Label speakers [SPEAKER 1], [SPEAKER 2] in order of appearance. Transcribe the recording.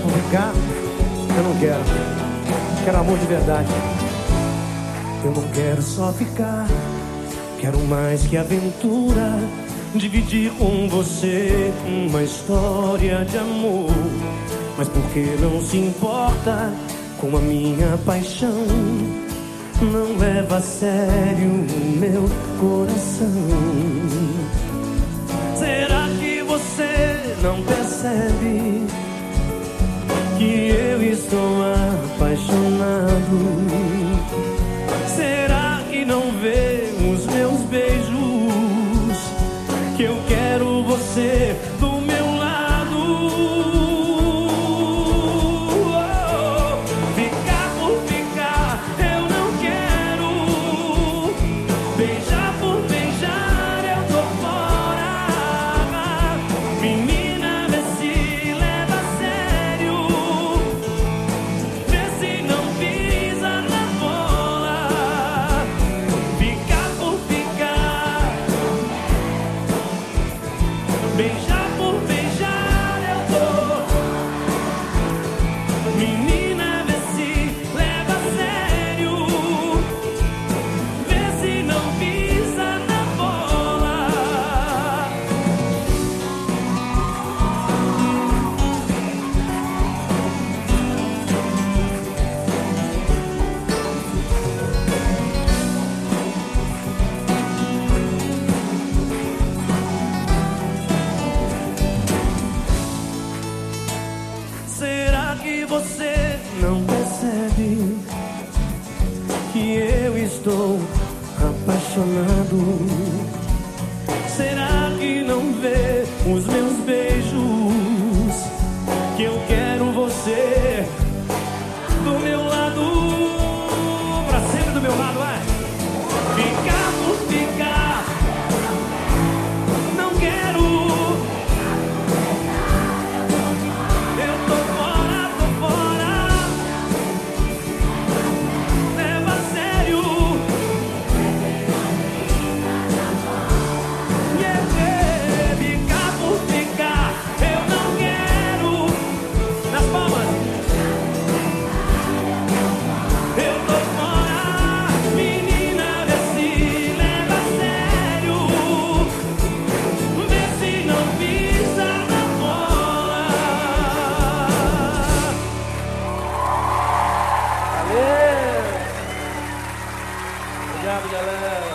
[SPEAKER 1] ficar, eu não quero. Quero amor de verdade. Eu não quero só ficar. Quero mais que aventura. Dividir com você uma história de amor. Mas por que não se importa com a minha paixão? Não leva a sério o meu coração. Será que você não percebe que eu estou apaixonado? Será que não vê os meus beijos? Que eu quero você me. Você não percebe que eu estou apaixonado? Será que não vê os meus beijos?
[SPEAKER 2] Jab Jalan.